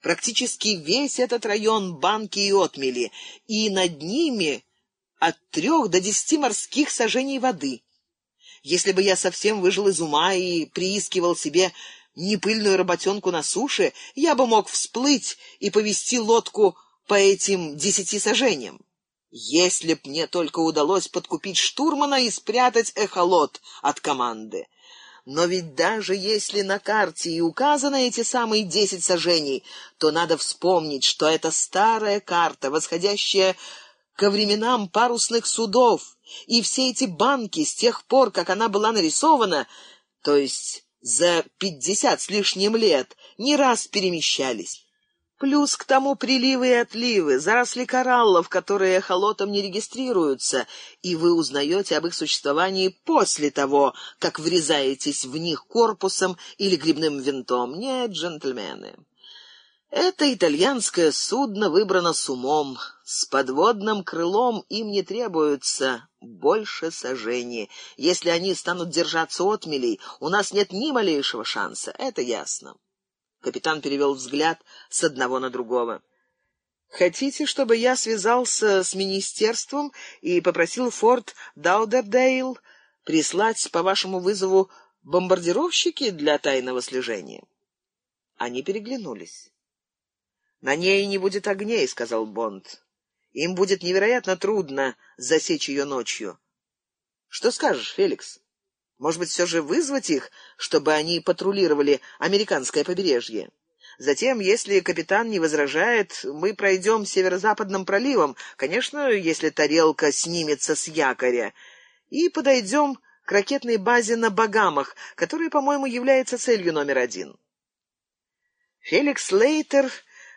практически весь этот район банки и отмели, и над ними от трех до десяти морских сажений воды. Если бы я совсем выжил из ума и приискивал себе непыльную работенку на суше, я бы мог всплыть и повести лодку по этим десяти сажениям. Если б мне только удалось подкупить штурмана и спрятать эхолот от команды. Но ведь даже если на карте и указаны эти самые десять сажений, то надо вспомнить, что это старая карта, восходящая ко временам парусных судов, и все эти банки с тех пор, как она была нарисована, то есть за пятьдесят с лишним лет, не раз перемещались. Плюс к тому приливы и отливы, заросли кораллов, которые эхолотом не регистрируются, и вы узнаете об их существовании после того, как врезаетесь в них корпусом или грибным винтом. Нет, джентльмены. Это итальянское судно выбрано с умом. С подводным крылом им не требуется больше сожжения. Если они станут держаться отмелей, у нас нет ни малейшего шанса, это ясно. Капитан перевел взгляд с одного на другого. Хотите, чтобы я связался с министерством и попросил форт Даудердейл прислать по вашему вызову бомбардировщики для тайного слежения? Они переглянулись. На ней не будет огней, сказал Бонд. Им будет невероятно трудно засечь ее ночью. Что скажешь, Феликс? Может быть, все же вызвать их, чтобы они патрулировали американское побережье? Затем, если капитан не возражает, мы пройдем северо-западным проливом, конечно, если тарелка снимется с якоря, и подойдем к ракетной базе на Багамах, которая, по-моему, является целью номер один. Феликс Лейтер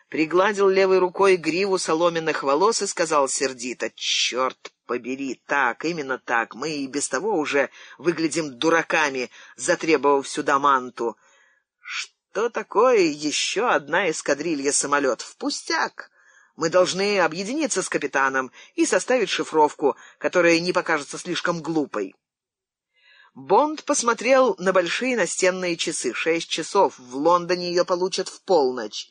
пригладил левой рукой гриву соломенных волос и сказал сердито, «Черт побери, так, именно так. Мы и без того уже выглядим дураками, затребовав сюда манту. Что такое еще одна эскадрилья самолетов? Пустяк. Мы должны объединиться с капитаном и составить шифровку, которая не покажется слишком глупой. Бонд посмотрел на большие настенные часы. Шесть часов. В Лондоне ее получат в полночь.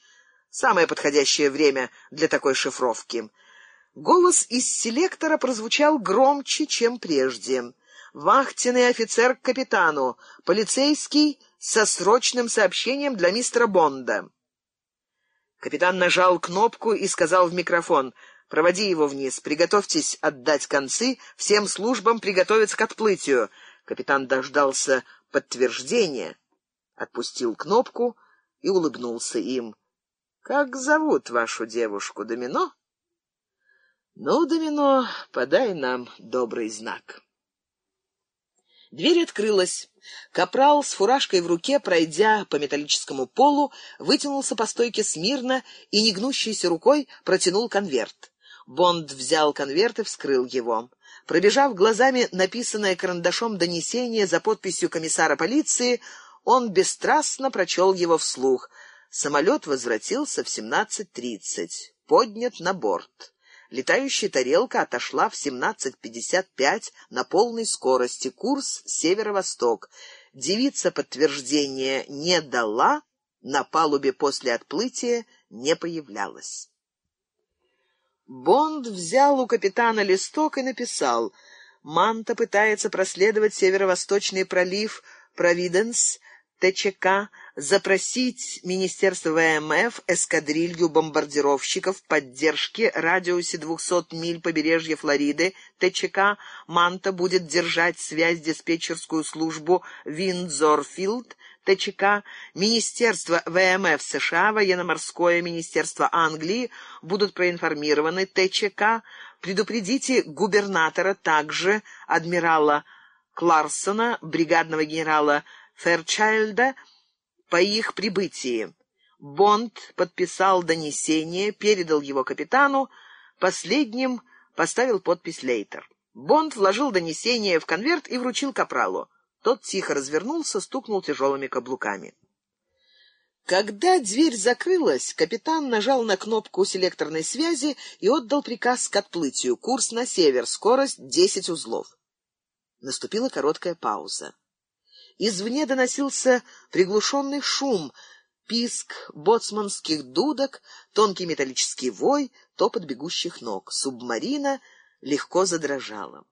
Самое подходящее время для такой шифровки — Голос из селектора прозвучал громче, чем прежде. Вахтенный офицер к капитану, полицейский со срочным сообщением для мистера Бонда. Капитан нажал кнопку и сказал в микрофон: "Проводи его вниз. Приготовьтесь отдать концы, всем службам приготовиться к отплытию". Капитан дождался подтверждения, отпустил кнопку и улыбнулся им. Как зовут вашу девушку, Домино? Ну, Домино, подай нам добрый знак. Дверь открылась. Капрал с фуражкой в руке, пройдя по металлическому полу, вытянулся по стойке смирно и негнущейся рукой протянул конверт. Бонд взял конверт и вскрыл его. Пробежав глазами написанное карандашом донесение за подписью комиссара полиции, он бесстрастно прочел его вслух. Самолет возвратился в 17.30. Поднят на борт. Летающая тарелка отошла в 17.55 на полной скорости, курс северо-восток. Девица подтверждения не дала, на палубе после отплытия не появлялась. Бонд взял у капитана листок и написал «Манта пытается проследовать северо-восточный пролив Провиденс, ТЧК, запросить Министерство ВМФ эскадрилью бомбардировщиков поддержки радиусе 200 миль побережья Флориды. ТЧК «Манта» будет держать связь диспетчерскую службу «Виндзорфилд». ТЧК, Министерство ВМФ США, Военно-морское министерство Англии будут проинформированы. ТЧК, предупредите губернатора, также адмирала Кларсона, бригадного генерала Ферчайльда, по их прибытии. Бонд подписал донесение, передал его капитану, последним поставил подпись Лейтер. Бонд вложил донесение в конверт и вручил капралу. Тот тихо развернулся, стукнул тяжелыми каблуками. Когда дверь закрылась, капитан нажал на кнопку селекторной связи и отдал приказ к отплытию. Курс на север, скорость десять узлов. Наступила короткая пауза. Извне доносился приглушенный шум, писк боцманских дудок, тонкий металлический вой, топот бегущих ног. Субмарина легко задрожала.